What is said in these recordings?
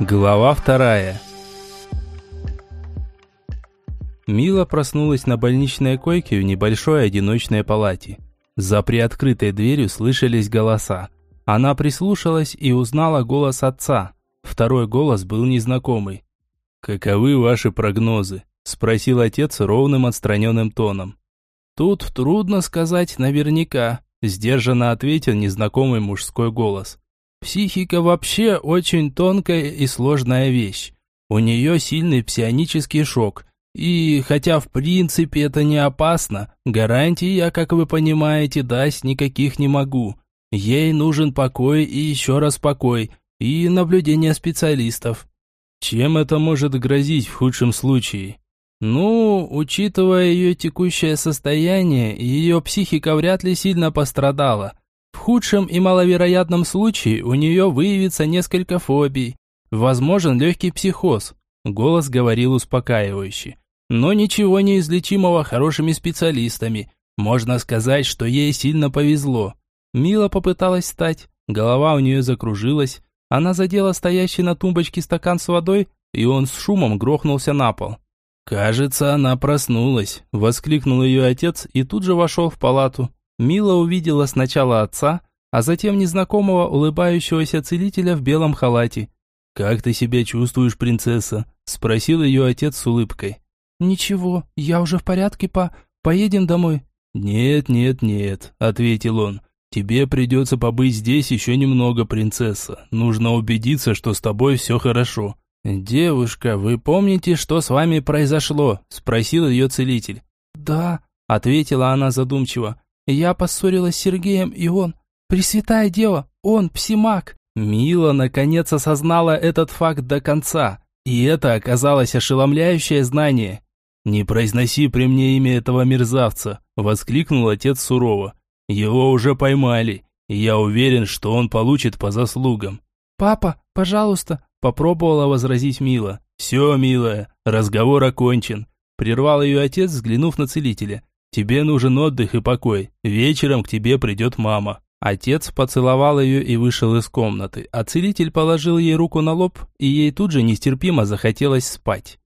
Глава вторая. Мила проснулась на больничной койке в небольшой одиночной палате. За приоткрытой дверью слышались голоса. Она прислушалась и узнала голос отца. Второй голос был незнакомый. «Каковы ваши прогнозы?» – спросил отец ровным отстраненным тоном. «Тут трудно сказать наверняка», – сдержанно ответил незнакомый мужской голос. Психика вообще очень тонкая и сложная вещь. У нее сильный псионический шок. И хотя в принципе это не опасно, гарантий я, как вы понимаете, дать никаких не могу. Ей нужен покой и еще раз покой, и наблюдение специалистов. Чем это может грозить в худшем случае? Ну, учитывая ее текущее состояние, ее психика вряд ли сильно пострадала. В худшем и маловероятном случае у нее выявится несколько фобий. Возможен легкий психоз. Голос говорил успокаивающе. Но ничего неизлечимого хорошими специалистами. Можно сказать, что ей сильно повезло. Мила попыталась встать. Голова у нее закружилась. Она задела стоящий на тумбочке стакан с водой, и он с шумом грохнулся на пол. «Кажется, она проснулась», – воскликнул ее отец и тут же вошел в палату. Мила увидела сначала отца, а затем незнакомого улыбающегося целителя в белом халате. «Как ты себя чувствуешь, принцесса?» – спросил ее отец с улыбкой. «Ничего, я уже в порядке, па. Поедем домой». «Нет, нет, нет», – ответил он. «Тебе придется побыть здесь еще немного, принцесса. Нужно убедиться, что с тобой все хорошо». «Девушка, вы помните, что с вами произошло?» – спросил ее целитель. «Да», – ответила она задумчиво. Я поссорилась с Сергеем, и он... Пресвятая Дева, он псимак. Мила наконец осознала этот факт до конца, и это оказалось ошеломляющее знание. «Не произноси при мне имя этого мерзавца», – воскликнул отец сурово. «Его уже поймали, и я уверен, что он получит по заслугам». «Папа, пожалуйста», – попробовала возразить Мила. «Все, милая, разговор окончен», – прервал ее отец, взглянув на целителя. Тебе нужен отдых и покой. Вечером к тебе придет мама». Отец поцеловал ее и вышел из комнаты, а целитель положил ей руку на лоб, и ей тут же нестерпимо захотелось спать.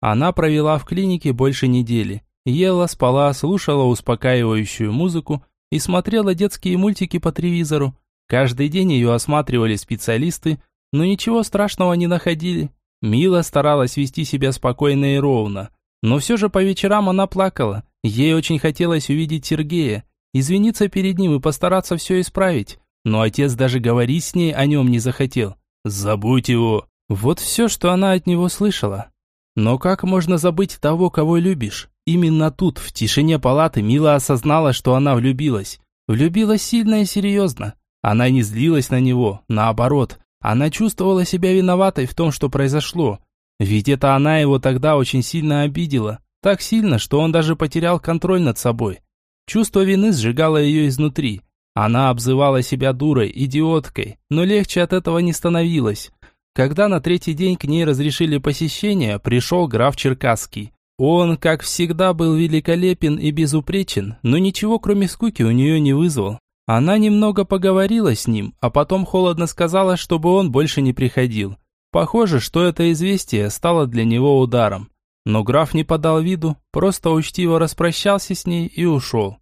Она провела в клинике больше недели. Ела, спала, слушала успокаивающую музыку и смотрела детские мультики по телевизору. Каждый день ее осматривали специалисты, но ничего страшного не находили. Мила старалась вести себя спокойно и ровно, но все же по вечерам она плакала, Ей очень хотелось увидеть Сергея, извиниться перед ним и постараться все исправить. Но отец даже говорить с ней о нем не захотел. «Забудь его!» Вот все, что она от него слышала. Но как можно забыть того, кого любишь? Именно тут, в тишине палаты, Мила осознала, что она влюбилась. Влюбилась сильно и серьезно. Она не злилась на него, наоборот. Она чувствовала себя виноватой в том, что произошло. Ведь это она его тогда очень сильно обидела. Так сильно, что он даже потерял контроль над собой. Чувство вины сжигало ее изнутри. Она обзывала себя дурой, идиоткой, но легче от этого не становилось. Когда на третий день к ней разрешили посещение, пришел граф Черкасский. Он, как всегда, был великолепен и безупречен, но ничего кроме скуки у нее не вызвал. Она немного поговорила с ним, а потом холодно сказала, чтобы он больше не приходил. Похоже, что это известие стало для него ударом. Но граф не подал виду, просто учтиво распрощался с ней и ушел.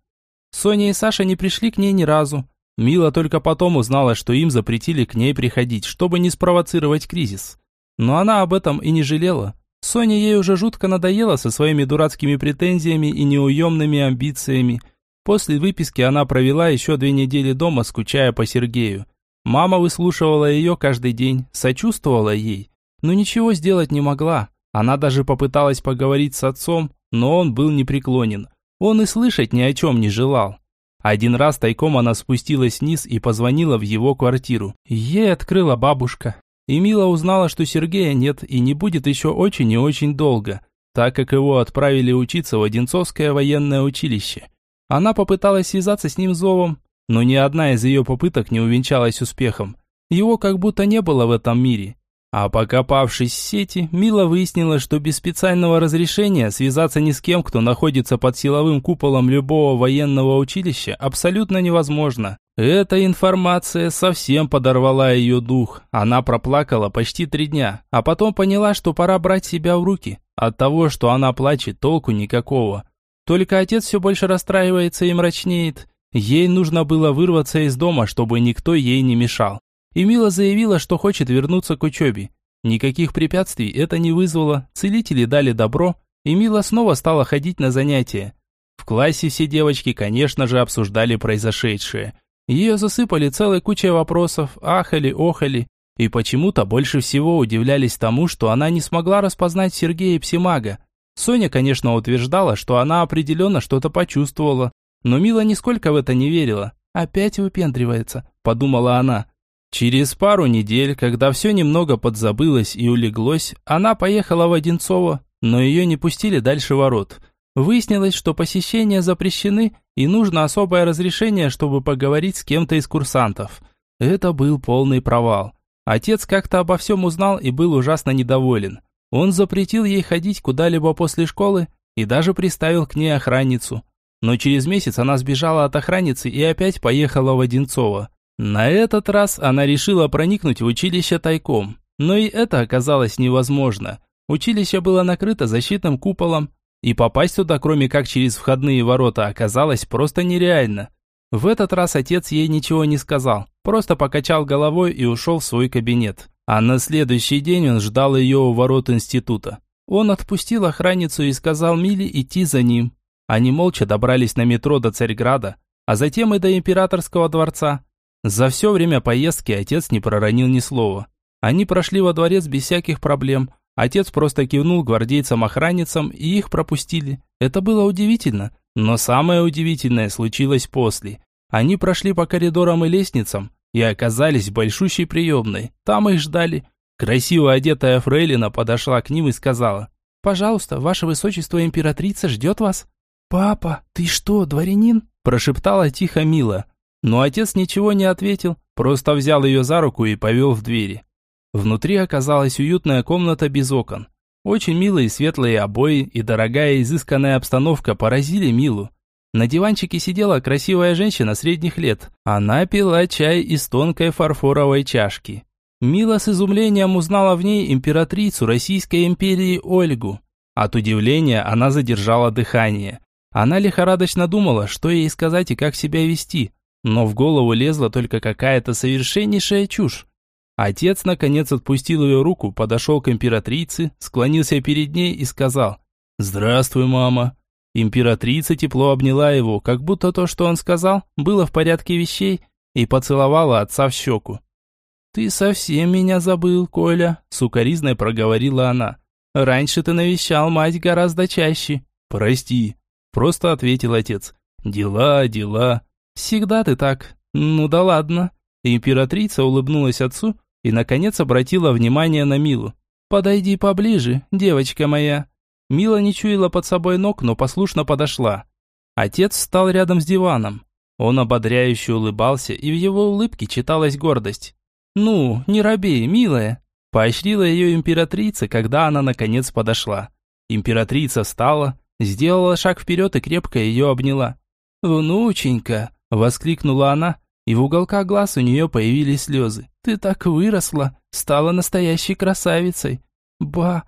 Соня и Саша не пришли к ней ни разу. Мила только потом узнала, что им запретили к ней приходить, чтобы не спровоцировать кризис. Но она об этом и не жалела. Соня ей уже жутко надоела со своими дурацкими претензиями и неуемными амбициями. После выписки она провела еще две недели дома, скучая по Сергею. Мама выслушивала ее каждый день, сочувствовала ей, но ничего сделать не могла. Она даже попыталась поговорить с отцом, но он был непреклонен. Он и слышать ни о чем не желал. Один раз тайком она спустилась вниз и позвонила в его квартиру. Ей открыла бабушка. И Мила узнала, что Сергея нет и не будет еще очень и очень долго, так как его отправили учиться в Одинцовское военное училище. Она попыталась связаться с ним зовом, но ни одна из ее попыток не увенчалась успехом. Его как будто не было в этом мире. А покопавшись в сети, Мила выяснила, что без специального разрешения связаться ни с кем, кто находится под силовым куполом любого военного училища, абсолютно невозможно. Эта информация совсем подорвала ее дух. Она проплакала почти три дня, а потом поняла, что пора брать себя в руки. От того, что она плачет, толку никакого. Только отец все больше расстраивается и мрачнеет. Ей нужно было вырваться из дома, чтобы никто ей не мешал. И Мила заявила, что хочет вернуться к учебе. Никаких препятствий это не вызвало, целители дали добро, и Мила снова стала ходить на занятия. В классе все девочки, конечно же, обсуждали произошедшее. Ее засыпали целой кучей вопросов, ахали, охали, и почему-то больше всего удивлялись тому, что она не смогла распознать Сергея Псимага. Соня, конечно, утверждала, что она определенно что-то почувствовала, но Мила нисколько в это не верила. «Опять выпендривается», – подумала она. Через пару недель, когда все немного подзабылось и улеглось, она поехала в Одинцово, но ее не пустили дальше ворот. Выяснилось, что посещения запрещены и нужно особое разрешение, чтобы поговорить с кем-то из курсантов. Это был полный провал. Отец как-то обо всем узнал и был ужасно недоволен. Он запретил ей ходить куда-либо после школы и даже приставил к ней охранницу. Но через месяц она сбежала от охранницы и опять поехала в Одинцово. На этот раз она решила проникнуть в училище тайком, но и это оказалось невозможно. Училище было накрыто защитным куполом, и попасть туда, кроме как через входные ворота, оказалось просто нереально. В этот раз отец ей ничего не сказал, просто покачал головой и ушел в свой кабинет. А на следующий день он ждал ее у ворот института. Он отпустил охранницу и сказал Миле идти за ним. Они молча добрались на метро до Царьграда, а затем и до Императорского дворца. За все время поездки отец не проронил ни слова. Они прошли во дворец без всяких проблем. Отец просто кивнул гвардейцам-охранницам, и их пропустили. Это было удивительно. Но самое удивительное случилось после. Они прошли по коридорам и лестницам и оказались в большущей приемной. Там их ждали. Красиво одетая фрейлина подошла к ним и сказала, «Пожалуйста, ваше высочество императрица ждет вас». «Папа, ты что, дворянин?» прошептала тихо Мила. Но отец ничего не ответил, просто взял ее за руку и повел в двери. Внутри оказалась уютная комната без окон. Очень милые светлые обои и дорогая изысканная обстановка поразили Милу. На диванчике сидела красивая женщина средних лет. Она пила чай из тонкой фарфоровой чашки. Мила с изумлением узнала в ней императрицу Российской империи Ольгу. От удивления она задержала дыхание. Она лихорадочно думала, что ей сказать и как себя вести, но в голову лезла только какая-то совершеннейшая чушь. Отец, наконец, отпустил ее руку, подошел к императрице, склонился перед ней и сказал «Здравствуй, мама». Императрица тепло обняла его, как будто то, что он сказал, было в порядке вещей, и поцеловала отца в щеку. «Ты совсем меня забыл, Коля», — сукоризной проговорила она. «Раньше ты навещал мать гораздо чаще». «Прости», — просто ответил отец. «Дела, дела». «Всегда ты так. Ну да ладно». Императрица улыбнулась отцу и, наконец, обратила внимание на Милу. «Подойди поближе, девочка моя». Мила не чуяла под собой ног, но послушно подошла. Отец встал рядом с диваном. Он ободряюще улыбался, и в его улыбке читалась гордость. «Ну, не робей, милая!» Поощрила ее императрица, когда она наконец подошла. Императрица встала, сделала шаг вперед и крепко ее обняла. «Внученька!» Воскликнула она, и в уголках глаз у нее появились слезы. «Ты так выросла, стала настоящей красавицей!» «Ба...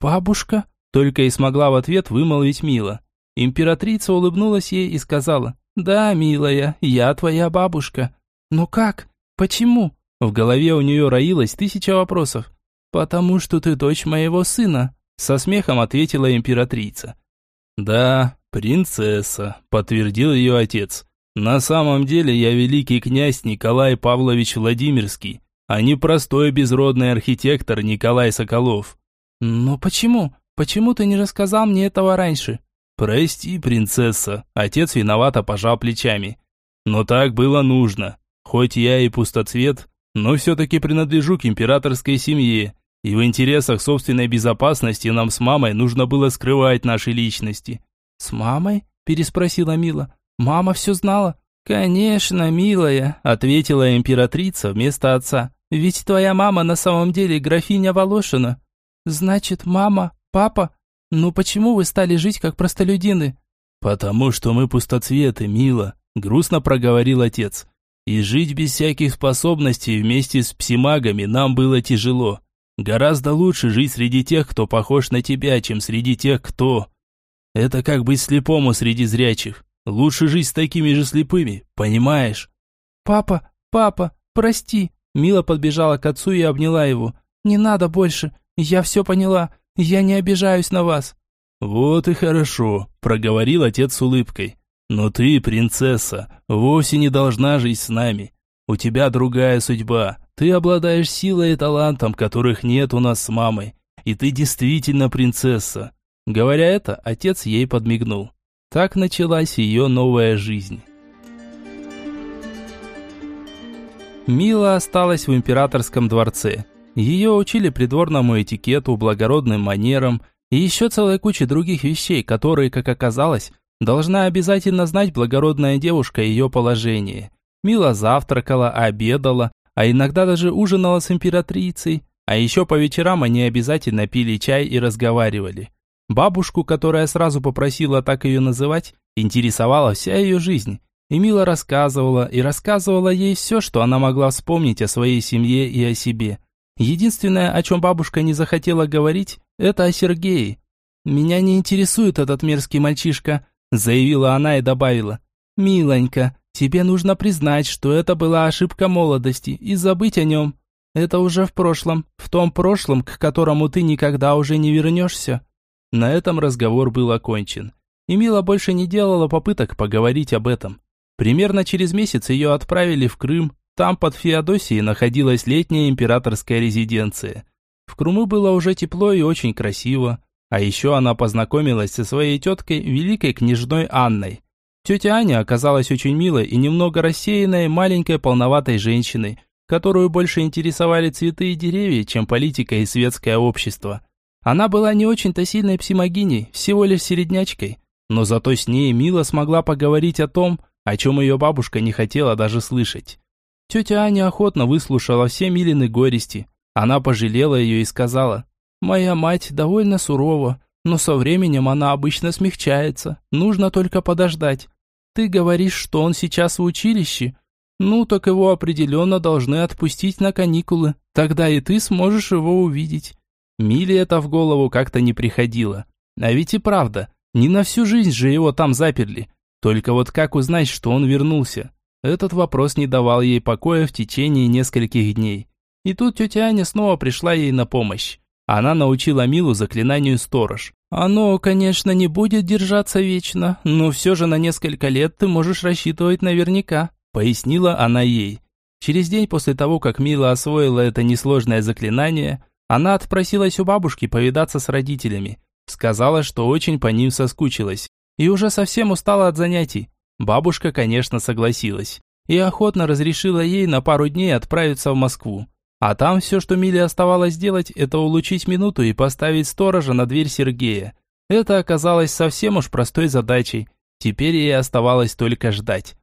бабушка?» Только и смогла в ответ вымолвить Мила. Императрица улыбнулась ей и сказала, «Да, милая, я твоя бабушка». «Но как? Почему?» В голове у нее роилось тысяча вопросов. «Потому что ты дочь моего сына», со смехом ответила императрица. «Да, принцесса», подтвердил ее отец. На самом деле я великий князь Николай Павлович Владимирский, а не простой безродный архитектор Николай Соколов. Но почему? Почему ты не рассказал мне этого раньше? Прости, принцесса, отец виновато пожал плечами. Но так было нужно. Хоть я и пустоцвет, но все-таки принадлежу к императорской семье, и в интересах собственной безопасности нам с мамой нужно было скрывать наши личности. «С мамой?» – переспросила Мила. Мама все знала. Конечно, милая, ответила императрица вместо отца. Ведь твоя мама на самом деле графиня Волошина. Значит, мама, папа? Ну почему вы стали жить как простолюдины? Потому что мы пустоцветы, мила, грустно проговорил отец. И жить без всяких способностей вместе с псимагами нам было тяжело. Гораздо лучше жить среди тех, кто похож на тебя, чем среди тех, кто... Это как быть слепому среди зрячих. Лучше жить с такими же слепыми, понимаешь? Папа, папа, прости. Мила подбежала к отцу и обняла его. Не надо больше. Я все поняла. Я не обижаюсь на вас. Вот и хорошо, проговорил отец с улыбкой. Но ты, принцесса, вовсе не должна жить с нами. У тебя другая судьба. Ты обладаешь силой и талантом, которых нет у нас с мамой. И ты действительно принцесса. Говоря это, отец ей подмигнул. Так началась ее новая жизнь. Мила осталась в императорском дворце. Ее учили придворному этикету, благородным манерам и еще целой куче других вещей, которые, как оказалось, должна обязательно знать благородная девушка ее положение. Мила завтракала, обедала, а иногда даже ужинала с императрицей. А еще по вечерам они обязательно пили чай и разговаривали. Бабушку, которая сразу попросила так ее называть, интересовала вся ее жизнь. И Мила рассказывала, и рассказывала ей все, что она могла вспомнить о своей семье и о себе. Единственное, о чем бабушка не захотела говорить, это о Сергее. «Меня не интересует этот мерзкий мальчишка», заявила она и добавила. «Миленька, тебе нужно признать, что это была ошибка молодости и забыть о нем. Это уже в прошлом, в том прошлом, к которому ты никогда уже не вернешься». На этом разговор был окончен. И Мила больше не делала попыток поговорить об этом. Примерно через месяц ее отправили в Крым. Там под Феодосией находилась летняя императорская резиденция. В Крыму было уже тепло и очень красиво. А еще она познакомилась со своей теткой, великой княжной Анной. Тетя Аня оказалась очень милой и немного рассеянной маленькой полноватой женщиной, которую больше интересовали цветы и деревья, чем политика и светское общество. Она была не очень-то сильной псимогиней, всего лишь середнячкой, но зато с ней Мила смогла поговорить о том, о чем ее бабушка не хотела даже слышать. Тетя Аня охотно выслушала все Милины горести. Она пожалела ее и сказала, «Моя мать довольно сурова, но со временем она обычно смягчается, нужно только подождать. Ты говоришь, что он сейчас в училище? Ну, так его определенно должны отпустить на каникулы, тогда и ты сможешь его увидеть. Миле это в голову как-то не приходило. А ведь и правда, не на всю жизнь же его там заперли. Только вот как узнать, что он вернулся? Этот вопрос не давал ей покоя в течение нескольких дней. И тут тетя Аня снова пришла ей на помощь. Она научила Милу заклинанию «Сторож». Оно, конечно, не будет держаться вечно, но все же на несколько лет ты можешь рассчитывать наверняка, пояснила она ей. Через день после того, как Мила освоила это несложное заклинание, она отпросилась у бабушки повидаться с родителями. Сказала, что очень по ним соскучилась. И уже совсем устала от занятий. Бабушка, конечно, согласилась. И охотно разрешила ей на пару дней отправиться в Москву. А там все, что Миле оставалось делать, это улучшить минуту и поставить сторожа на дверь Сергея. Это оказалось совсем уж простой задачей. Теперь ей оставалось только ждать.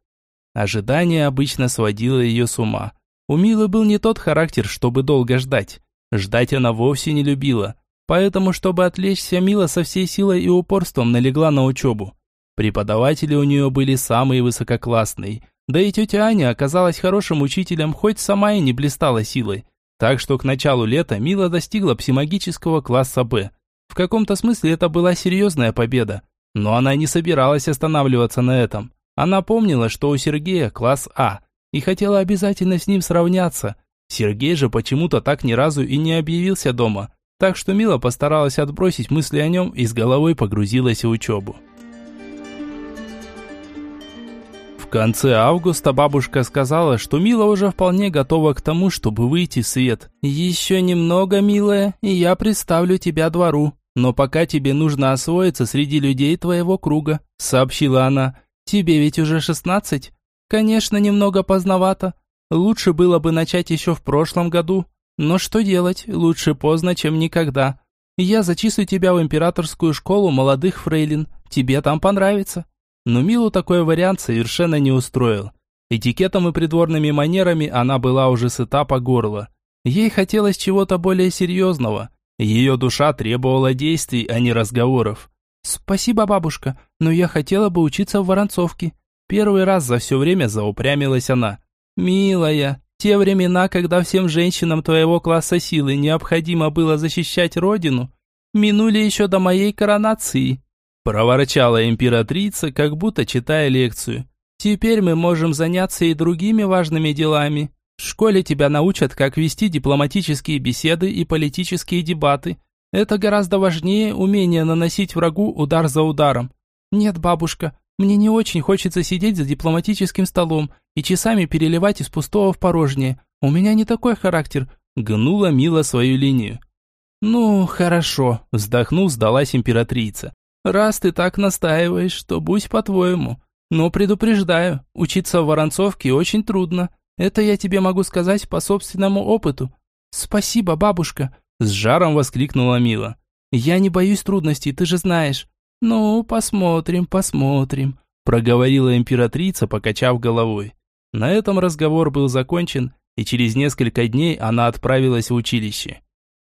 Ожидание обычно сводило ее с ума. У Милы был не тот характер, чтобы долго ждать. Ждать она вовсе не любила, поэтому, чтобы отвлечься, Мила со всей силой и упорством налегла на учебу. Преподаватели у нее были самые высококлассные, да и тетя Аня оказалась хорошим учителем, хоть сама и не блистала силой. Так что к началу лета Мила достигла псимагического класса «Б». В каком-то смысле это была серьезная победа, но она не собиралась останавливаться на этом. Она помнила, что у Сергея класс А, и хотела обязательно с ним сравняться – Сергей же почему-то так ни разу и не объявился дома, так что Мила постаралась отбросить мысли о нем и с головой погрузилась в учебу. В конце августа бабушка сказала, что Мила уже вполне готова к тому, чтобы выйти в свет. «Еще немного, милая, и я представлю тебя двору. Но пока тебе нужно освоиться среди людей твоего круга», — сообщила она. «Тебе ведь уже шестнадцать?» «Конечно, немного поздновато, Лучше было бы начать еще в прошлом году. Но что делать, лучше поздно, чем никогда. Я зачислю тебя в императорскую школу молодых фрейлин. Тебе там понравится. Но Милу такой вариант совершенно не устроил. Этикетом и придворными манерами она была уже сыта по горло. Ей хотелось чего-то более серьезного. Ее душа требовала действий, а не разговоров. «Спасибо, бабушка, но я хотела бы учиться в Воронцовке». Первый раз за все время заупрямилась она. «Милая, те времена, когда всем женщинам твоего класса силы необходимо было защищать родину, минули еще до моей коронации», проворчала императрица, как будто читая лекцию. «Теперь мы можем заняться и другими важными делами. В школе тебя научат, как вести дипломатические беседы и политические дебаты. Это гораздо важнее умения наносить врагу удар за ударом. Нет, бабушка, мне не очень хочется сидеть за дипломатическим столом и часами переливать из пустого в порожнее. У меня не такой характер. Гнула Мила свою линию. Ну, хорошо, вздохнув, сдалась императрица. Раз ты так настаиваешь, то будь по-твоему. Но предупреждаю, учиться в Воронцовке очень трудно. Это я тебе могу сказать по собственному опыту. Спасибо, бабушка, с жаром воскликнула Мила. Я не боюсь трудностей, ты же знаешь. Ну, посмотрим, посмотрим, проговорила императрица, покачав головой. На этом разговор был закончен, и через несколько дней она отправилась в училище.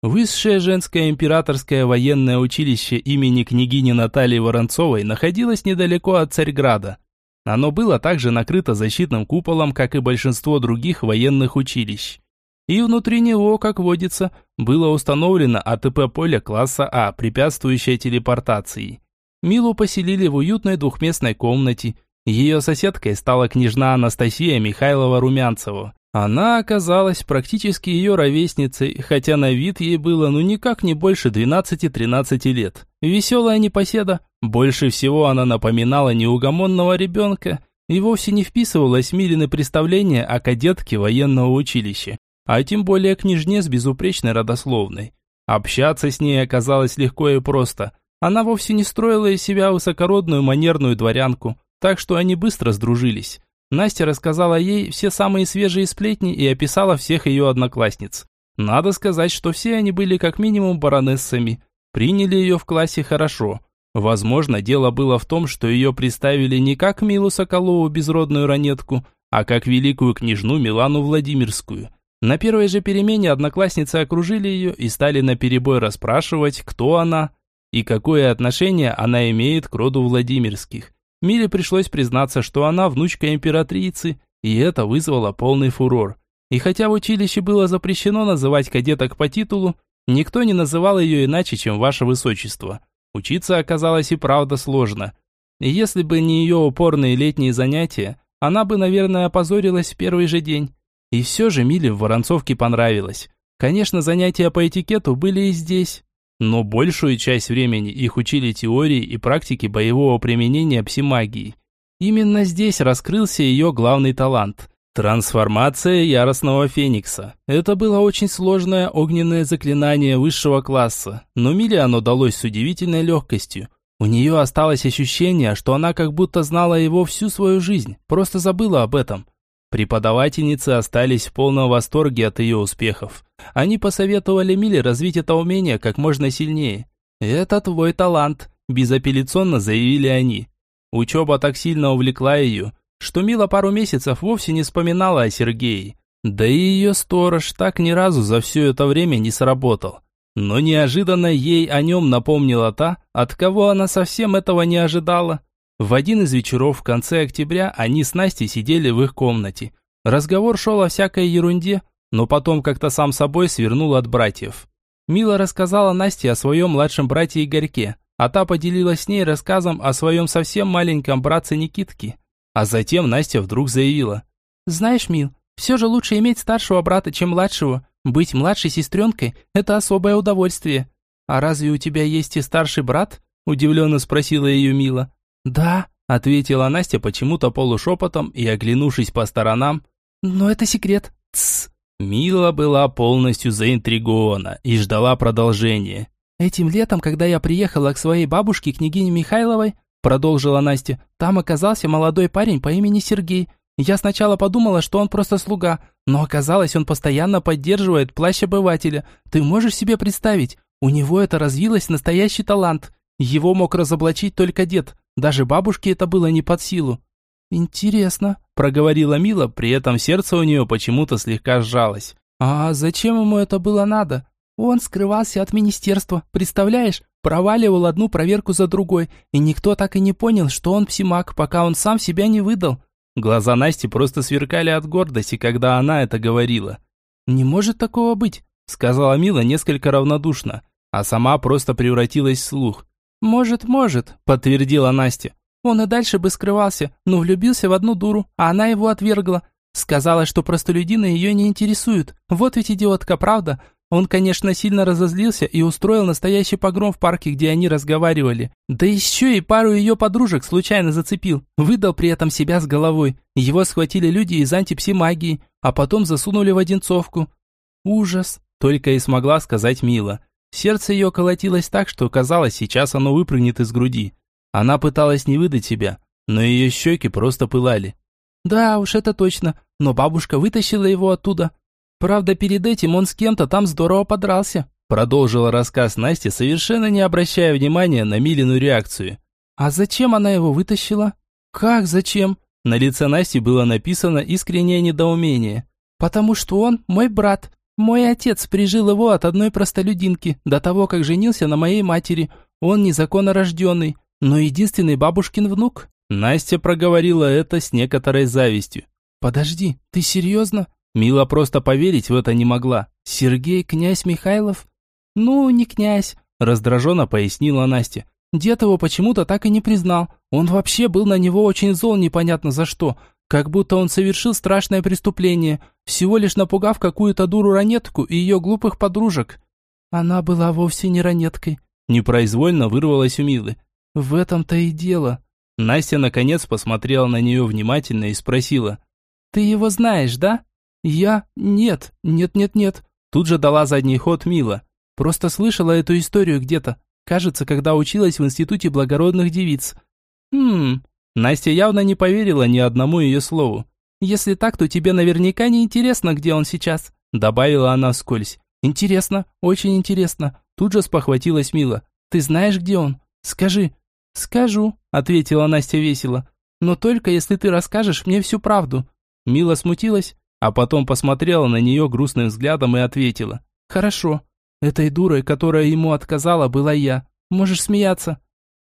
Высшее женское императорское военное училище имени княгини Натальи Воронцовой находилось недалеко от Царьграда. Оно было также накрыто защитным куполом, как и большинство других военных училищ. И внутри него, как водится, было установлено АТП-поле класса А, препятствующее телепортации. Милу поселили в уютной двухместной комнате. Ее соседкой стала княжна Анастасия Михайлова-Румянцева. Она оказалась практически ее ровесницей, хотя на вид ей было ну никак не больше 12-13 лет. Веселая непоседа, больше всего она напоминала неугомонного ребенка и вовсе не вписывалась в Милины представления о кадетке военного училища, а тем более княжне с безупречной родословной. Общаться с ней оказалось легко и просто. Она вовсе не строила из себя высокородную манерную дворянку, так что они быстро сдружились. Настя рассказала ей все самые свежие сплетни и описала всех ее одноклассниц. Надо сказать, что все они были как минимум баронессами. Приняли ее в классе хорошо. Возможно, дело было в том, что ее представили не как Милу Соколову безродную ранетку, а как великую княжну Милану Владимирскую. На первой же перемене одноклассницы окружили ее и стали наперебой расспрашивать, кто она и какое отношение она имеет к роду Владимирских. Миле пришлось признаться, что она внучка императрицы, и это вызвало полный фурор. И хотя в училище было запрещено называть кадеток по титулу, никто не называл ее иначе, чем «Ваше Высочество». Учиться оказалось и правда сложно. Если бы не ее упорные летние занятия, она бы, наверное, опозорилась в первый же день. И все же Миле в Воронцовке понравилось. Конечно, занятия по этикету были и здесь, но большую часть времени их учили теории и практике боевого применения псимагии. Именно здесь раскрылся ее главный талант – трансформация яростного феникса. Это было очень сложное огненное заклинание высшего класса, но Миле оно далось с удивительной легкостью. У нее осталось ощущение, что она как будто знала его всю свою жизнь, просто забыла об этом – Преподавательницы остались в полном восторге от ее успехов. Они посоветовали Миле развить это умение как можно сильнее. «Это твой талант», – безапелляционно заявили они. Учеба так сильно увлекла ее, что Мила пару месяцев вовсе не вспоминала о Сергее. Да и ее сторож так ни разу за все это время не сработал. Но неожиданно ей о нем напомнила та, от кого она совсем этого не ожидала. В один из вечеров в конце октября они с Настей сидели в их комнате. Разговор шел о всякой ерунде, но потом как-то сам собой свернул от братьев. Мила рассказала Насте о своем младшем брате Игорьке, а та поделилась с ней рассказом о своем совсем маленьком братце Никитке. А затем Настя вдруг заявила. «Знаешь, Мил, все же лучше иметь старшего брата, чем младшего. Быть младшей сестренкой – это особое удовольствие». «А разве у тебя есть и старший брат?» – удивленно спросила ее Мила. «Да», – ответила Настя почему-то полушепотом и, оглянувшись по сторонам. «Но это секрет». «Тсс». Мила была полностью заинтригована и ждала продолжения. «Этим летом, когда я приехала к своей бабушке, княгине Михайловой, продолжила Настя, там оказался молодой парень по имени Сергей. Я сначала подумала, что он просто слуга, но оказалось, он постоянно поддерживает плащ обывателя. Ты можешь себе представить? У него это развилось настоящий талант. Его мог разоблачить только дед, даже бабушке это было не под силу. «Интересно», – проговорила Мила, при этом сердце у нее почему-то слегка сжалось. А зачем ему это было надо? Он скрывался от министерства, представляешь? Проваливал одну проверку за другой, и никто так и не понял, что он псимак, пока он сам себя не выдал. Глаза Насти просто сверкали от гордости, когда она это говорила. «Не может такого быть», — сказала Мила несколько равнодушно, а сама просто превратилась в слух. «Может, может», — подтвердила Настя. «Он и дальше бы скрывался, но влюбился в одну дуру, а она его отвергла. Сказала, что простолюдины ее не интересуют. Вот ведь идиотка, правда? Он, конечно, сильно разозлился и устроил настоящий погром в парке, где они разговаривали. Да еще и пару ее подружек случайно зацепил. Выдал при этом себя с головой. Его схватили люди из антипси-магии, а потом засунули в Одинцовку. Ужас, только и смогла сказать Мила. Сердце ее колотилось так, что казалось, сейчас оно выпрыгнет из груди. Она пыталась не выдать себя, но ее щеки просто пылали. Да уж, это точно, но бабушка вытащила его оттуда, Правда, перед этим он с кем-то там здорово подрался. Продолжила рассказ Настя, совершенно не обращая внимания на Милину реакцию. А зачем она его вытащила? Как зачем? На лице Насти было написано искреннее недоумение. Потому что он мой брат. Мой отец прижил его от одной простолюдинки, до того, как женился на моей матери. Он незаконно рожденный, но единственный бабушкин внук. Настя проговорила это с некоторой завистью. «Подожди, ты серьезно? Мила просто поверить в это не могла. «Сергей князь Михайлов?» «Ну, не князь», – раздраженно пояснила Настя. «Дед его почему-то так и не признал. Он вообще был на него очень зол непонятно за что. Как будто он совершил страшное преступление, всего лишь напугав какую-то дуру-ранетку и ее глупых подружек». «Она была вовсе не ранеткой», – непроизвольно вырвалась у Милы. «В этом-то и дело». Настя наконец посмотрела на нее внимательно и спросила. «Ты его знаешь, да?» «Я? Нет, нет-нет-нет». Тут же дала задний ход Мила. Просто слышала эту историю где-то. Кажется, когда училась в Институте благородных девиц. Хм. Настя явно не поверила ни одному ее слову. Если так, то тебе наверняка не интересно, где он сейчас, добавила она вскользь. Интересно, очень интересно. Тут же спохватилась Мила. Ты знаешь, где он? Скажи. Скажу, ответила Настя весело. Но только если ты расскажешь мне всю правду. Мила смутилась, а потом посмотрела на нее грустным взглядом и ответила. «Хорошо. Этой дурой, которая ему отказала, была я. Можешь смеяться».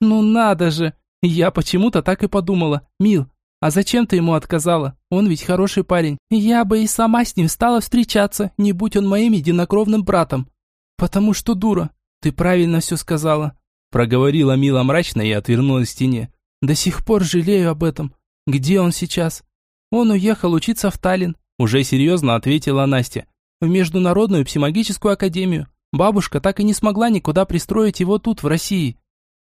«Ну надо же! Я почему-то так и подумала. Мил, а зачем ты ему отказала? Он ведь хороший парень. Я бы и сама с ним стала встречаться, не будь он моим единокровным братом. Потому что дура. Ты правильно все сказала». Проговорила Мила мрачно и отвернулась к стене. «До сих пор жалею об этом. Где он сейчас?» «Он уехал учиться в Таллин. Уже серьезно ответила Настя. В Международную псимагическую академию. Бабушка так и не смогла никуда пристроить его тут, в России.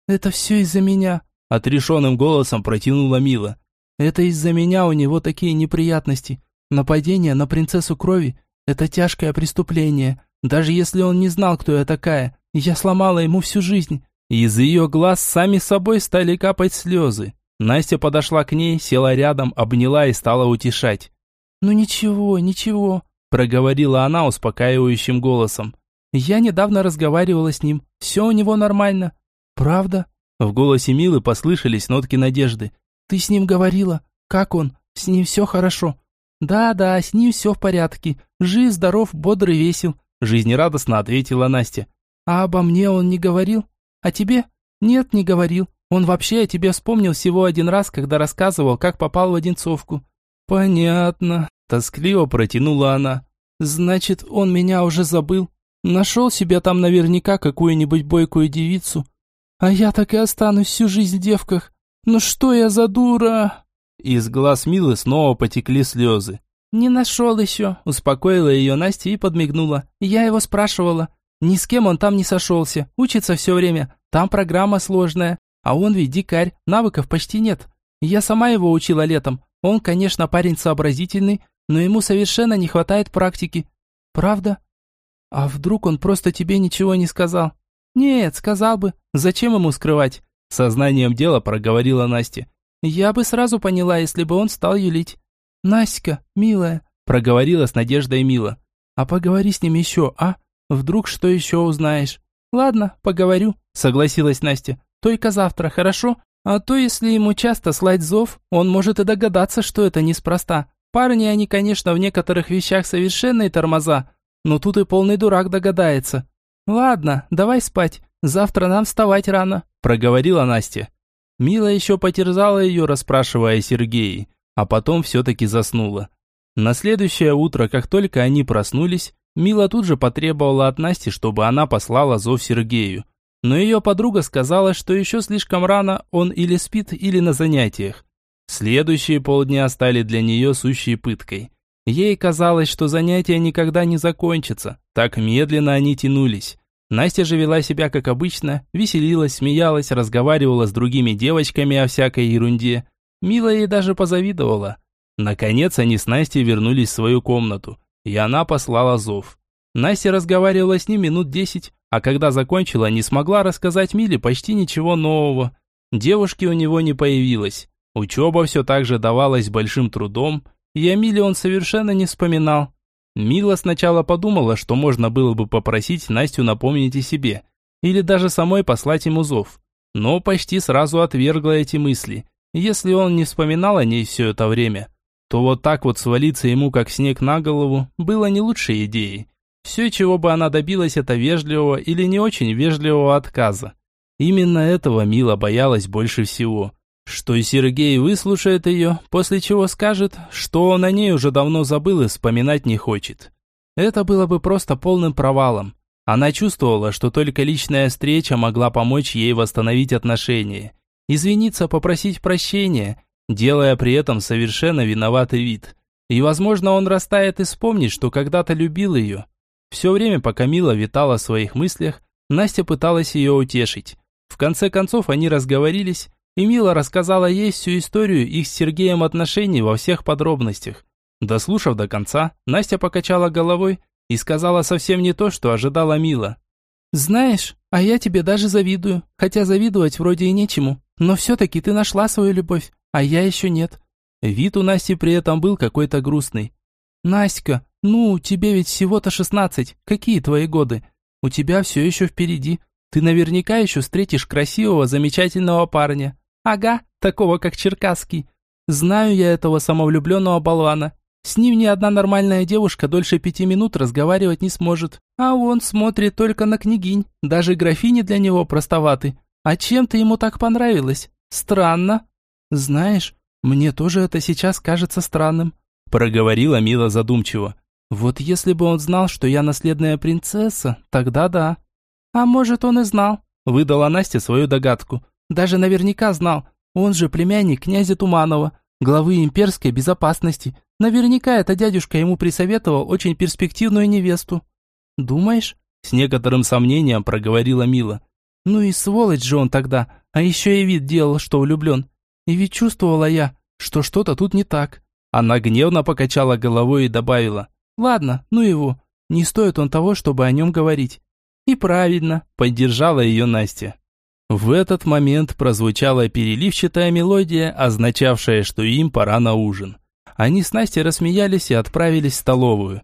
Это все из-за меня. Отрешенным голосом протянула Мила. Это из-за меня у него такие неприятности. Нападение на принцессу крови – это тяжкое преступление. Даже если он не знал, кто я такая, я сломала ему всю жизнь. Из ее глаз сами собой стали капать слезы. Настя подошла к ней, села рядом, обняла и стала утешать. «Ну ничего, ничего», – проговорила она успокаивающим голосом. «Я недавно разговаривала с ним. Все у него нормально». «Правда?» В голосе Милы послышались нотки надежды. «Ты с ним говорила? Как он? С ним все хорошо?» «Да-да, с ним все в порядке. Жив, здоров, бодрый, весел», – жизнерадостно ответила Настя. «А обо мне он не говорил? А тебе?» «Нет, не говорил. Он вообще о тебе вспомнил всего один раз, когда рассказывал, как попал в Одинцовку. «Понятно», – тоскливо протянула она. «Значит, он меня уже забыл. Нашел себе там наверняка какую-нибудь бойкую девицу. А я так и останусь всю жизнь в девках. Ну что я за дура?» Из глаз Милы снова потекли слезы. «Не нашел еще», – успокоила ее Настя и подмигнула. «Я его спрашивала. Ни с кем он там не сошелся, учится все время. Там программа сложная. А он ведь дикарь, навыков почти нет. Я сама его учила летом. Он, конечно, парень сообразительный, но ему совершенно не хватает практики. Правда? А вдруг он просто тебе ничего не сказал? Нет, сказал бы. Зачем ему скрывать? Сознанием дела проговорила Настя. Я бы сразу поняла, если бы он стал юлить. Настя, милая, проговорила с надеждой Мила. А поговори с ним еще, а? Вдруг что еще узнаешь? Ладно, поговорю, согласилась Настя. Только завтра, хорошо? А то, если ему часто слать зов, он может и догадаться, что это неспроста. Парни они, конечно, в некоторых вещах совершенные тормоза, но тут и полный дурак догадается. Ладно, давай спать, завтра нам вставать рано, проговорила Настя. Мила еще потерзала ее, расспрашивая о Сергее, а потом все-таки заснула. На следующее утро, как только они проснулись, Мила тут же потребовала от Насти, чтобы она послала зов Сергею. Но ее подруга сказала, что еще слишком рано, он или спит, или на занятиях. Следующие полдня стали для нее сущей пыткой. Ей казалось, что занятия никогда не закончатся, так медленно они тянулись. Настя же вела себя как обычно, веселилась, смеялась, разговаривала с другими девочками о всякой ерунде. Мила ей даже позавидовала. Наконец они с Настей вернулись в свою комнату и она послала зов. Настя разговаривала с ним минут десять, а когда закончила, не смогла рассказать Миле почти ничего нового. Девушки у него не появилось. Учеба все так же давалась большим трудом, и о он совершенно не вспоминал. Мила сначала подумала, что можно было бы попросить Настю напомнить о себе, или даже самой послать ему зов. Но почти сразу отвергла эти мысли, если он не вспоминал о ней все это время то вот так вот свалиться ему как снег на голову было не лучшей идеей. Все, чего бы она добилась, это вежливого или не очень вежливого отказа. Именно этого Мила боялась больше всего. Что и Сергей выслушает ее, после чего скажет, что он о ней уже давно забыл и вспоминать не хочет. Это было бы просто полным провалом. Она чувствовала, что только личная встреча могла помочь ей восстановить отношения. Извиниться, попросить прощения – делая при этом совершенно виноватый вид. И, возможно, он растает и вспомнит, что когда-то любил ее. Все время, пока Мила витала в своих мыслях, Настя пыталась ее утешить. В конце концов, они разговорились, и Мила рассказала ей всю историю их с Сергеем отношений во всех подробностях. Дослушав до конца, Настя покачала головой и сказала совсем не то, что ожидала Мила. «Знаешь, а я тебе даже завидую, хотя завидовать вроде и нечему, но все-таки ты нашла свою любовь а я еще нет. Вид у Насти при этом был какой-то грустный. «Настя, ну, тебе ведь всего-то шестнадцать. Какие твои годы? У тебя все еще впереди. Ты наверняка еще встретишь красивого, замечательного парня. Ага, такого как Черкасский. Знаю я этого самовлюбленного болвана. С ним ни одна нормальная девушка дольше пяти минут разговаривать не сможет. А он смотрит только на княгинь. Даже графини для него простоваты. А чем ты ему так понравилась? Странно. «Знаешь, мне тоже это сейчас кажется странным», проговорила Мила задумчиво. «Вот если бы он знал, что я наследная принцесса, тогда да». «А может, он и знал», выдала Настя свою догадку. «Даже наверняка знал. Он же племянник князя Туманова, главы имперской безопасности. Наверняка это дядюшка ему присоветовал очень перспективную невесту». «Думаешь?» С некоторым сомнением проговорила Мила. «Ну и сволочь же он тогда, а еще и вид делал, что влюблен. И ведь чувствовала я, что что-то тут не так. Она гневно покачала головой и добавила. Ладно, ну его. Не стоит он того, чтобы о нем говорить. И правильно, поддержала ее Настя. В этот момент прозвучала переливчатая мелодия, означавшая, что им пора на ужин. Они с Настей рассмеялись и отправились в столовую.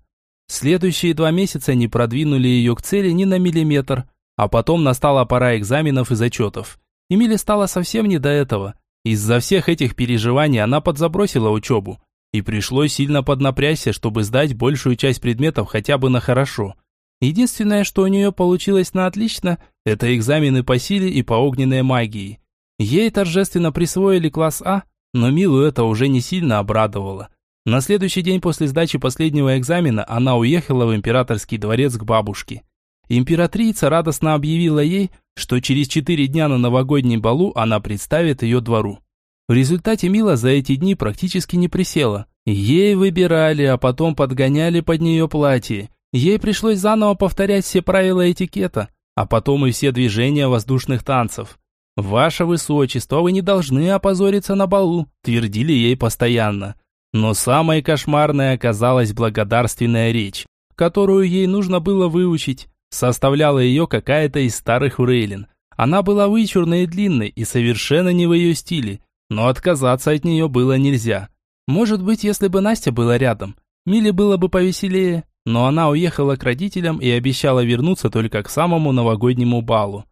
Следующие два месяца не продвинули ее к цели ни на миллиметр, а потом настала пора экзаменов и зачетов. Эмиле стало совсем не до этого. Из-за всех этих переживаний она подзабросила учебу, и пришлось сильно поднапрячься, чтобы сдать большую часть предметов хотя бы на хорошо. Единственное, что у нее получилось на отлично, это экзамены по силе и по огненной магии. Ей торжественно присвоили класс А, но Милу это уже не сильно обрадовало. На следующий день после сдачи последнего экзамена она уехала в императорский дворец к бабушке. Императрица радостно объявила ей, что через четыре дня на новогоднем балу она представит ее двору. В результате Мила за эти дни практически не присела. Ей выбирали, а потом подгоняли под нее платье. Ей пришлось заново повторять все правила этикета, а потом и все движения воздушных танцев. «Ваше Высочество, вы не должны опозориться на балу», твердили ей постоянно. Но самой кошмарной оказалась благодарственная речь, которую ей нужно было выучить. Составляла ее какая-то из старых фрейлин. Она была вычурной и длинной и совершенно не в ее стиле, но отказаться от нее было нельзя. Может быть, если бы Настя была рядом, Миле было бы повеселее, но она уехала к родителям и обещала вернуться только к самому новогоднему балу.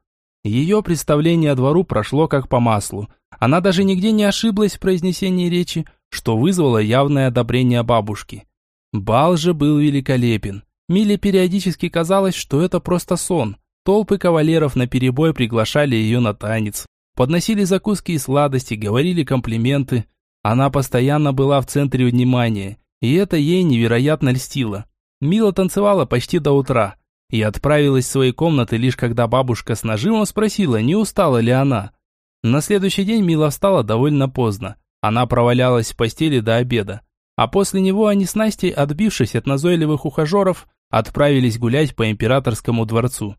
Ее представление о двору прошло как по маслу. Она даже нигде не ошиблась в произнесении речи, что вызвало явное одобрение бабушки. Бал же был великолепен. Миле периодически казалось, что это просто сон. Толпы кавалеров наперебой приглашали ее на танец. Подносили закуски и сладости, говорили комплименты. Она постоянно была в центре внимания, и это ей невероятно льстило. Мила танцевала почти до утра и отправилась в свои комнаты лишь когда бабушка с нажимом спросила, не устала ли она. На следующий день Мила встала довольно поздно. Она провалялась в постели до обеда. А после него они с Настей, отбившись от назойливых ухажеров, отправились гулять по императорскому дворцу.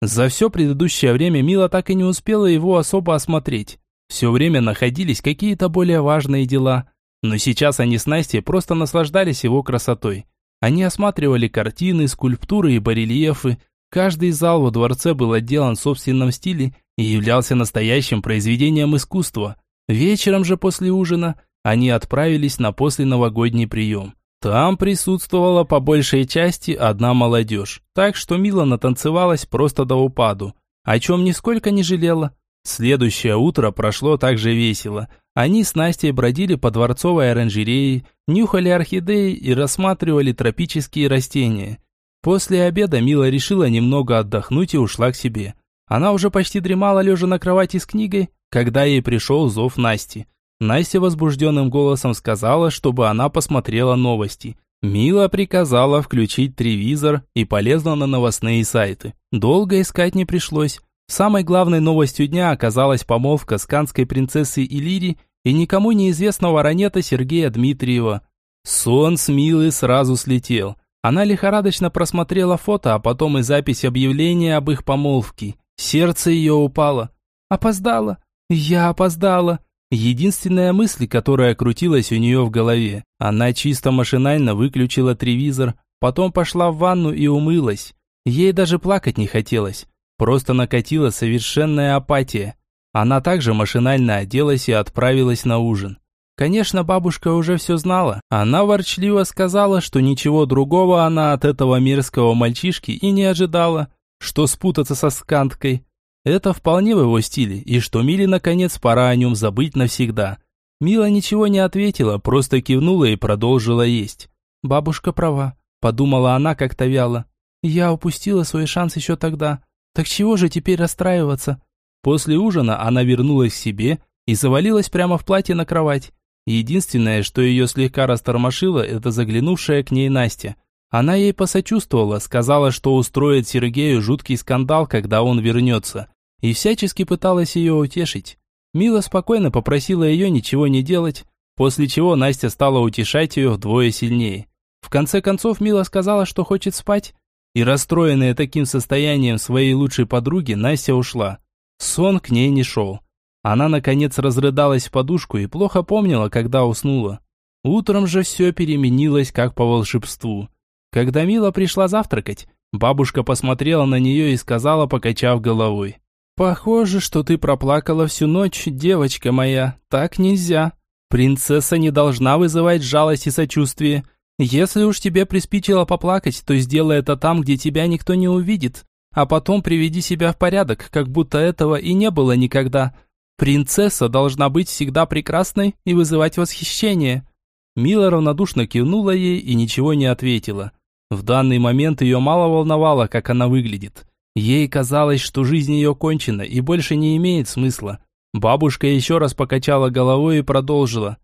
За все предыдущее время Мила так и не успела его особо осмотреть. Все время находились какие-то более важные дела. Но сейчас они с Настей просто наслаждались его красотой. Они осматривали картины, скульптуры и барельефы. Каждый зал во дворце был отделан в собственном стиле и являлся настоящим произведением искусства. Вечером же после ужина они отправились на посленовогодний прием. Там присутствовала по большей части одна молодежь, так что Мила натанцевалась просто до упаду, о чем нисколько не жалела. Следующее утро прошло также весело. Они с Настей бродили по дворцовой оранжерее, нюхали орхидеи и рассматривали тропические растения. После обеда Мила решила немного отдохнуть и ушла к себе. Она уже почти дремала лежа на кровати с книгой, когда ей пришел зов Насти. Настя возбужденным голосом сказала, чтобы она посмотрела новости. Мила приказала включить телевизор и полезла на новостные сайты. Долго искать не пришлось. Самой главной новостью дня оказалась помолвка с канской принцессой Илири и никому неизвестного ранета Сергея Дмитриева. Сон с Милы сразу слетел. Она лихорадочно просмотрела фото, а потом и запись объявления об их помолвке. Сердце ее упало. Опоздала. Я опоздала. Единственная мысль, которая крутилась у нее в голове. Она чисто машинально выключила телевизор, потом пошла в ванну и умылась. Ей даже плакать не хотелось. Просто накатила совершенная апатия. Она также машинально оделась и отправилась на ужин. Конечно, бабушка уже все знала. Она ворчливо сказала, что ничего другого она от этого мерзкого мальчишки и не ожидала, что спутаться со сканткой. Это вполне в его стиле, и что Миле наконец пора о нем забыть навсегда. Мила ничего не ответила, просто кивнула и продолжила есть. «Бабушка права», – подумала она как-то вяло. «Я упустила свой шанс еще тогда. Так чего же теперь расстраиваться?» После ужина она вернулась к себе и завалилась прямо в платье на кровать. Единственное, что ее слегка растормошило, это заглянувшая к ней Настя. Она ей посочувствовала, сказала, что устроит Сергею жуткий скандал, когда он вернется и всячески пыталась ее утешить. Мила спокойно попросила ее ничего не делать, после чего Настя стала утешать ее вдвое сильнее. В конце концов Мила сказала, что хочет спать, и расстроенная таким состоянием своей лучшей подруги, Настя ушла. Сон к ней не шел. Она, наконец, разрыдалась в подушку и плохо помнила, когда уснула. Утром же все переменилось, как по волшебству. Когда Мила пришла завтракать, бабушка посмотрела на нее и сказала, покачав головой. «Похоже, что ты проплакала всю ночь, девочка моя. Так нельзя. Принцесса не должна вызывать жалость и сочувствие. Если уж тебе приспичило поплакать, то сделай это там, где тебя никто не увидит. А потом приведи себя в порядок, как будто этого и не было никогда. Принцесса должна быть всегда прекрасной и вызывать восхищение». Мила равнодушно кивнула ей и ничего не ответила. В данный момент ее мало волновало, как она выглядит. Ей казалось, что жизнь ее кончена и больше не имеет смысла. Бабушка еще раз покачала головой и продолжила.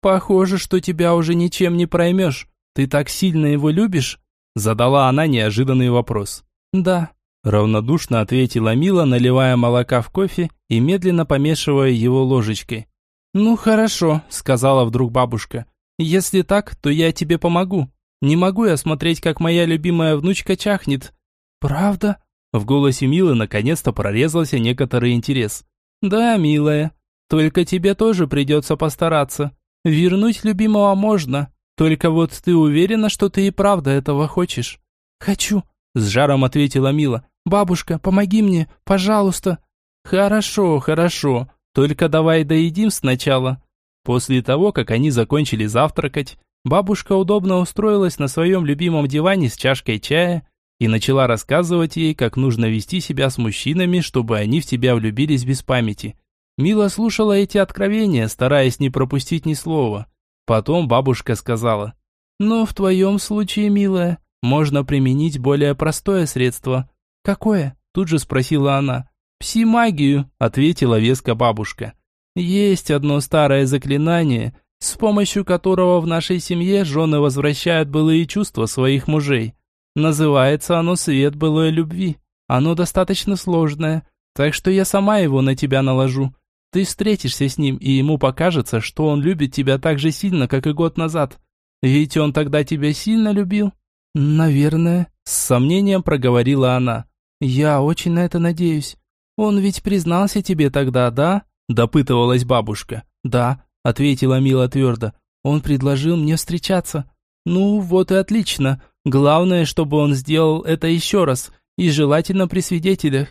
«Похоже, что тебя уже ничем не проймешь. Ты так сильно его любишь?» Задала она неожиданный вопрос. «Да», – равнодушно ответила Мила, наливая молока в кофе и медленно помешивая его ложечкой. «Ну хорошо», – сказала вдруг бабушка. «Если так, то я тебе помогу. Не могу я смотреть, как моя любимая внучка чахнет». «Правда?» В голосе Милы наконец-то прорезался некоторый интерес. «Да, милая, только тебе тоже придется постараться. Вернуть любимого можно, только вот ты уверена, что ты и правда этого хочешь?» «Хочу», – с жаром ответила Мила. «Бабушка, помоги мне, пожалуйста». «Хорошо, хорошо, только давай доедим сначала». После того, как они закончили завтракать, бабушка удобно устроилась на своем любимом диване с чашкой чая и начала рассказывать ей, как нужно вести себя с мужчинами, чтобы они в тебя влюбились без памяти. Мила слушала эти откровения, стараясь не пропустить ни слова. Потом бабушка сказала, «Но в твоем случае, милая, можно применить более простое средство». «Какое?» – тут же спросила она. «Пси-магию», – ответила веско бабушка. «Есть одно старое заклинание, с помощью которого в нашей семье жены возвращают былые чувства своих мужей. Называется оно «Свет былой любви». Оно достаточно сложное, так что я сама его на тебя наложу. Ты встретишься с ним, и ему покажется, что он любит тебя так же сильно, как и год назад. Ведь он тогда тебя сильно любил. Наверное, с сомнением проговорила она. Я очень на это надеюсь. Он ведь признался тебе тогда, да? Допытывалась бабушка. Да, ответила Мила твердо. Он предложил мне встречаться. Ну, вот и отлично. Главное, чтобы он сделал это еще раз, и желательно при свидетелях.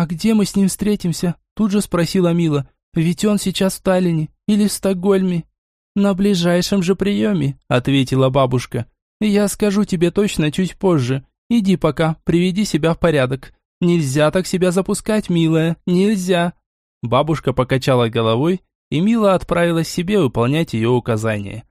«А где мы с ним встретимся?» Тут же спросила Мила. «Ведь он сейчас в Таллине или в Стокгольме?» «На ближайшем же приеме», ответила бабушка. «Я скажу тебе точно чуть позже. Иди пока, приведи себя в порядок. Нельзя так себя запускать, милая, нельзя». Бабушка покачала головой, и Мила отправилась себе выполнять ее указания.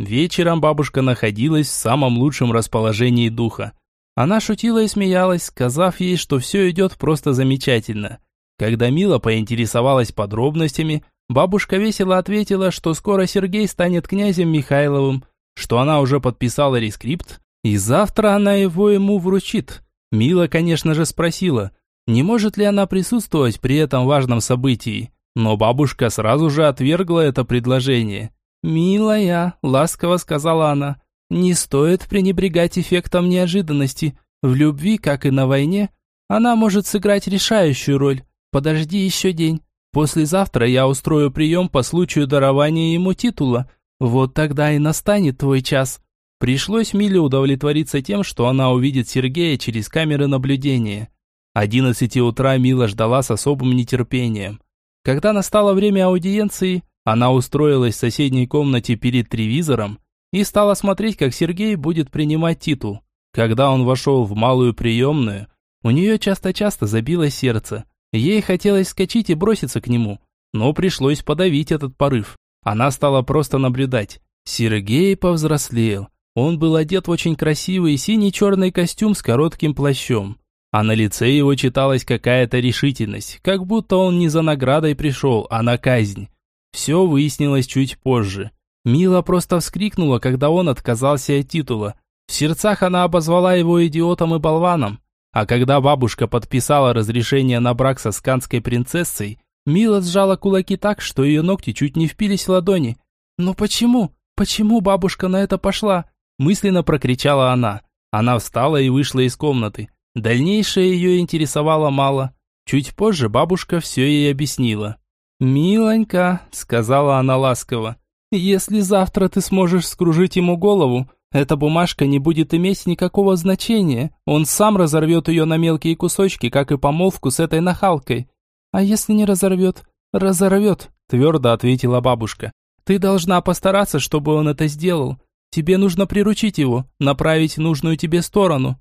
Вечером бабушка находилась в самом лучшем расположении духа. Она шутила и смеялась, сказав ей, что все идет просто замечательно. Когда Мила поинтересовалась подробностями, бабушка весело ответила, что скоро Сергей станет князем Михайловым, что она уже подписала рескрипт, и завтра она его ему вручит. Мила, конечно же, спросила, не может ли она присутствовать при этом важном событии, но бабушка сразу же отвергла это предложение. «Милая», — ласково сказала она, не стоит пренебрегать эффектом неожиданности. В любви, как и на войне, она может сыграть решающую роль. Подожди еще день. Послезавтра я устрою прием по случаю дарования ему титула. Вот тогда и настанет твой час. Пришлось Миле удовлетвориться тем, что она увидит Сергея через камеры наблюдения. Одиннадцати утра Мила ждала с особым нетерпением. Когда настало время аудиенции, она устроилась в соседней комнате перед телевизором и стала смотреть, как Сергей будет принимать титул. Когда он вошел в малую приемную, у нее часто-часто забилось сердце. Ей хотелось скачать и броситься к нему, но пришлось подавить этот порыв. Она стала просто наблюдать. Сергей повзрослел. Он был одет в очень красивый синий-черный костюм с коротким плащом. А на лице его читалась какая-то решительность, как будто он не за наградой пришел, а на казнь. Все выяснилось чуть позже. Мила просто вскрикнула, когда он отказался от титула. В сердцах она обозвала его идиотом и болваном. А когда бабушка подписала разрешение на брак со сканской принцессой, Мила сжала кулаки так, что ее ногти чуть не впились в ладони. «Но почему? Почему бабушка на это пошла?» Мысленно прокричала она. Она встала и вышла из комнаты. Дальнейшее ее интересовало мало. Чуть позже бабушка все ей объяснила. «Миленька», — сказала она ласково, если завтра ты сможешь скружить ему голову, эта бумажка не будет иметь никакого значения. Он сам разорвет ее на мелкие кусочки, как и помолвку с этой нахалкой. А если не разорвет? Разорвет, твердо ответила бабушка. Ты должна постараться, чтобы он это сделал. Тебе нужно приручить его, направить нужную тебе сторону.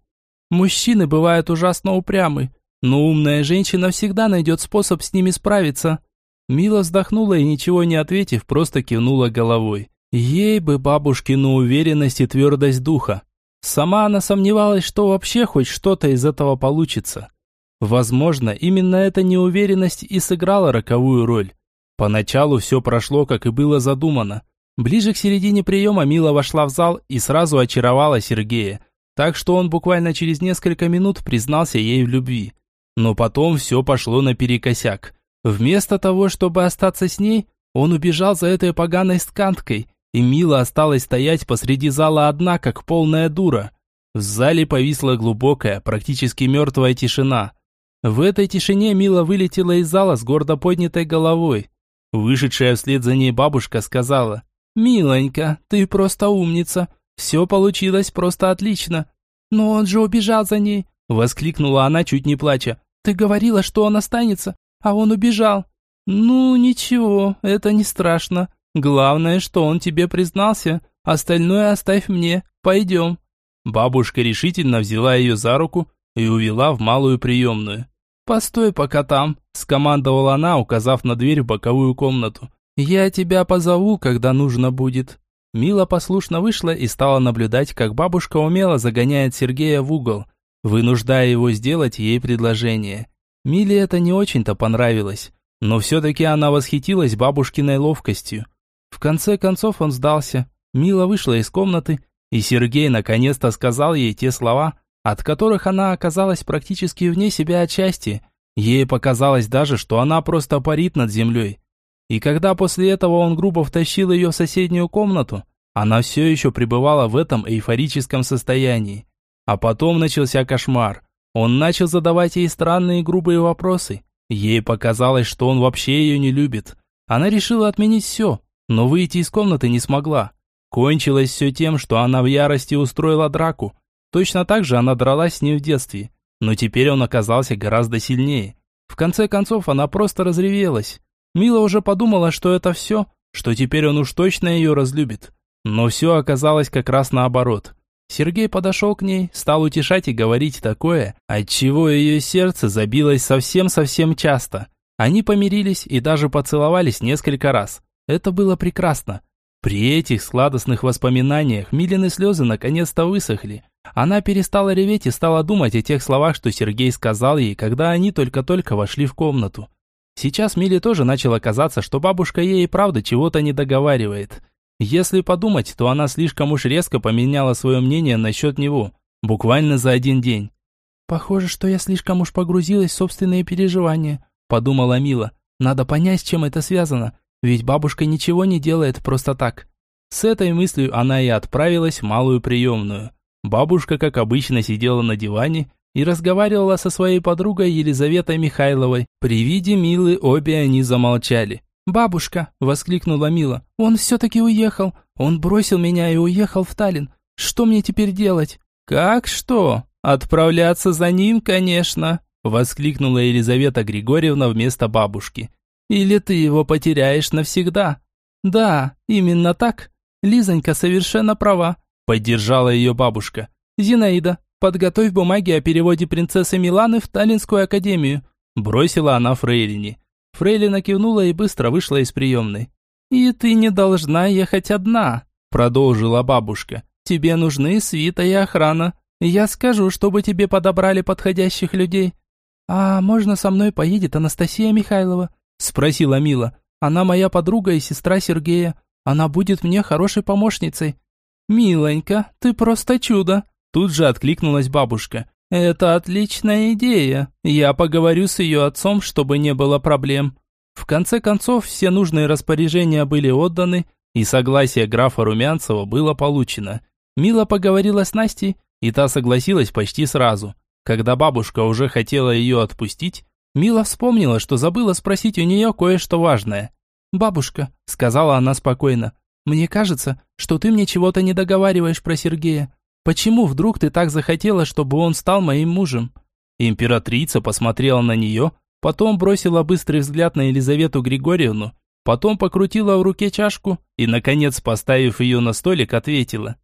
Мужчины бывают ужасно упрямы, но умная женщина всегда найдет способ с ними справиться. Мила вздохнула и, ничего не ответив, просто кивнула головой. Ей бы бабушкину уверенность и твердость духа. Сама она сомневалась, что вообще хоть что-то из этого получится. Возможно, именно эта неуверенность и сыграла роковую роль. Поначалу все прошло, как и было задумано. Ближе к середине приема Мила вошла в зал и сразу очаровала Сергея, так что он буквально через несколько минут признался ей в любви. Но потом все пошло наперекосяк. Вместо того, чтобы остаться с ней, он убежал за этой поганой сканткой, и Мила осталась стоять посреди зала одна, как полная дура. В зале повисла глубокая, практически мертвая тишина. В этой тишине Мила вылетела из зала с гордо поднятой головой. Вышедшая вслед за ней бабушка сказала, «Миленька, ты просто умница. Все получилось просто отлично». «Но он же убежал за ней», — воскликнула она, чуть не плача. «Ты говорила, что он останется а он убежал. Ну, ничего, это не страшно. Главное, что он тебе признался, остальное оставь мне. Пойдем». Бабушка решительно взяла ее за руку и увела в малую приемную. «Постой пока там», – скомандовала она, указав на дверь в боковую комнату. «Я тебя позову, когда нужно будет». Мила послушно вышла и стала наблюдать, как бабушка умело загоняет Сергея в угол, вынуждая его сделать ей предложение. Миле это не очень-то понравилось, но все-таки она восхитилась бабушкиной ловкостью. В конце концов он сдался. Мила вышла из комнаты, и Сергей наконец-то сказал ей те слова, от которых она оказалась практически вне себя отчасти. Ей показалось даже, что она просто парит над землей. И когда после этого он грубо втащил ее в соседнюю комнату, она все еще пребывала в этом эйфорическом состоянии. А потом начался кошмар. Он начал задавать ей странные грубые вопросы. Ей показалось, что он вообще ее не любит. Она решила отменить все, но выйти из комнаты не смогла. Кончилось все тем, что она в ярости устроила драку. Точно так же она дралась с ним в детстве, но теперь он оказался гораздо сильнее. В конце концов, она просто разревелась. Мила уже подумала, что это все, что теперь он уж точно ее разлюбит. Но все оказалось как раз наоборот. Сергей подошел к ней, стал утешать и говорить такое, отчего ее сердце забилось совсем-совсем часто. Они помирились и даже поцеловались несколько раз. Это было прекрасно. При этих сладостных воспоминаниях Милины слезы наконец-то высохли. Она перестала реветь и стала думать о тех словах, что Сергей сказал ей, когда они только-только вошли в комнату. Сейчас Миле тоже начало казаться, что бабушка ей и правда чего-то не договаривает. Если подумать, то она слишком уж резко поменяла свое мнение насчет него, буквально за один день. «Похоже, что я слишком уж погрузилась в собственные переживания», – подумала Мила. «Надо понять, с чем это связано, ведь бабушка ничего не делает просто так». С этой мыслью она и отправилась в малую приемную. Бабушка, как обычно, сидела на диване и разговаривала со своей подругой Елизаветой Михайловой. При виде Милы обе они замолчали. «Бабушка!» – воскликнула Мила. «Он все-таки уехал. Он бросил меня и уехал в Таллин. Что мне теперь делать?» «Как что? Отправляться за ним, конечно!» – воскликнула Елизавета Григорьевна вместо бабушки. «Или ты его потеряешь навсегда?» «Да, именно так. Лизонька совершенно права», – поддержала ее бабушка. «Зинаида, подготовь бумаги о переводе принцессы Миланы в Таллинскую академию», – бросила она Фрейлине. Фрейлина кивнула и быстро вышла из приемной. «И ты не должна ехать одна», – продолжила бабушка. «Тебе нужны свита и охрана. Я скажу, чтобы тебе подобрали подходящих людей». «А можно со мной поедет Анастасия Михайлова?» – спросила Мила. «Она моя подруга и сестра Сергея. Она будет мне хорошей помощницей». «Миленька, ты просто чудо!» Тут же откликнулась бабушка. «Это отличная идея. Я поговорю с ее отцом, чтобы не было проблем». В конце концов, все нужные распоряжения были отданы, и согласие графа Румянцева было получено. Мила поговорила с Настей, и та согласилась почти сразу. Когда бабушка уже хотела ее отпустить, Мила вспомнила, что забыла спросить у нее кое-что важное. «Бабушка», — сказала она спокойно, — «мне кажется, что ты мне чего-то не договариваешь про Сергея. Почему вдруг ты так захотела, чтобы он стал моим мужем?» Императрица посмотрела на нее, потом бросила быстрый взгляд на Елизавету Григорьевну, потом покрутила в руке чашку и, наконец, поставив ее на столик, ответила.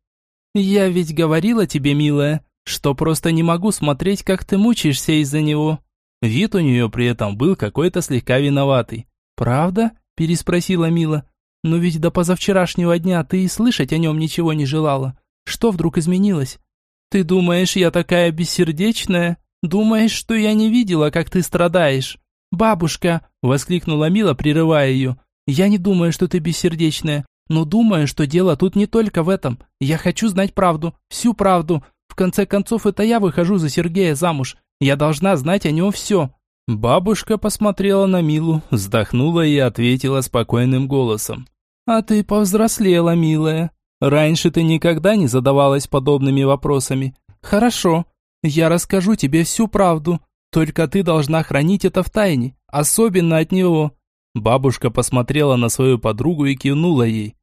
«Я ведь говорила тебе, милая, что просто не могу смотреть, как ты мучаешься из-за него». Вид у нее при этом был какой-то слегка виноватый. «Правда?» – переспросила Мила. «Но ведь до позавчерашнего дня ты и слышать о нем ничего не желала. Что вдруг изменилось? Ты думаешь, я такая бессердечная? Думаешь, что я не видела, как ты страдаешь? Бабушка, воскликнула Мила, прерывая ее. Я не думаю, что ты бессердечная, но думаю, что дело тут не только в этом. Я хочу знать правду, всю правду. В конце концов, это я выхожу за Сергея замуж. Я должна знать о нем все. Бабушка посмотрела на Милу, вздохнула и ответила спокойным голосом. «А ты повзрослела, милая. Раньше ты никогда не задавалась подобными вопросами. Хорошо, я расскажу тебе всю правду. Только ты должна хранить это в тайне, особенно от него. Бабушка посмотрела на свою подругу и кивнула ей.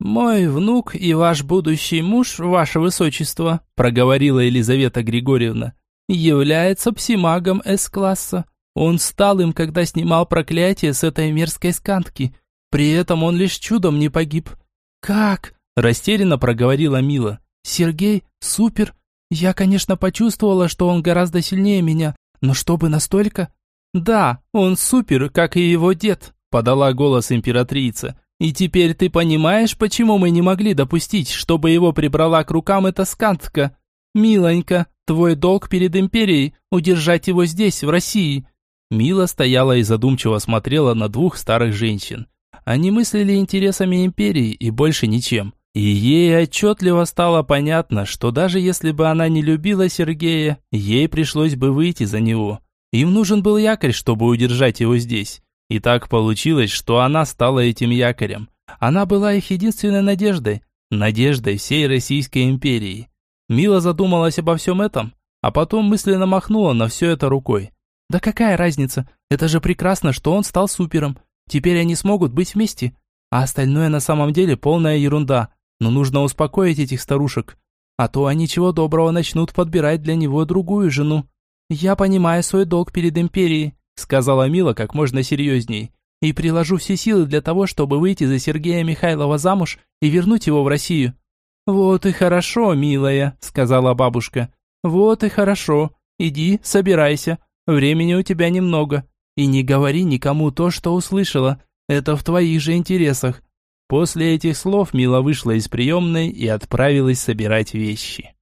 «Мой внук и ваш будущий муж, ваше высочество», проговорила Елизавета Григорьевна, является псимагом С-класса. Он стал им, когда снимал проклятие с этой мерзкой скантки. При этом он лишь чудом не погиб. «Как?» Растерянно проговорила Мила. «Сергей? Супер! Я, конечно, почувствовала, что он гораздо сильнее меня, но чтобы настолько...» «Да, он супер, как и его дед», — подала голос императрица. И теперь ты понимаешь, почему мы не могли допустить, чтобы его прибрала к рукам эта скантка? Миленька, твой долг перед империей – удержать его здесь, в России». Мила стояла и задумчиво смотрела на двух старых женщин. Они мыслили интересами империи и больше ничем. И ей отчетливо стало понятно, что даже если бы она не любила Сергея, ей пришлось бы выйти за него. Им нужен был якорь, чтобы удержать его здесь. И так получилось, что она стала этим якорем. Она была их единственной надеждой, надеждой всей Российской империи. Мила задумалась обо всем этом, а потом мысленно махнула на все это рукой. Да какая разница? Это же прекрасно, что он стал супером. Теперь они смогут быть вместе. А остальное на самом деле полная ерунда. Но нужно успокоить этих старушек. А то они чего доброго начнут подбирать для него другую жену. Я понимаю свой долг перед империей сказала Мила как можно серьезней. «И приложу все силы для того, чтобы выйти за Сергея Михайлова замуж и вернуть его в Россию». «Вот и хорошо, милая», — сказала бабушка. «Вот и хорошо. Иди, собирайся. Времени у тебя немного. И не говори никому то, что услышала. Это в твоих же интересах». После этих слов Мила вышла из приемной и отправилась собирать вещи.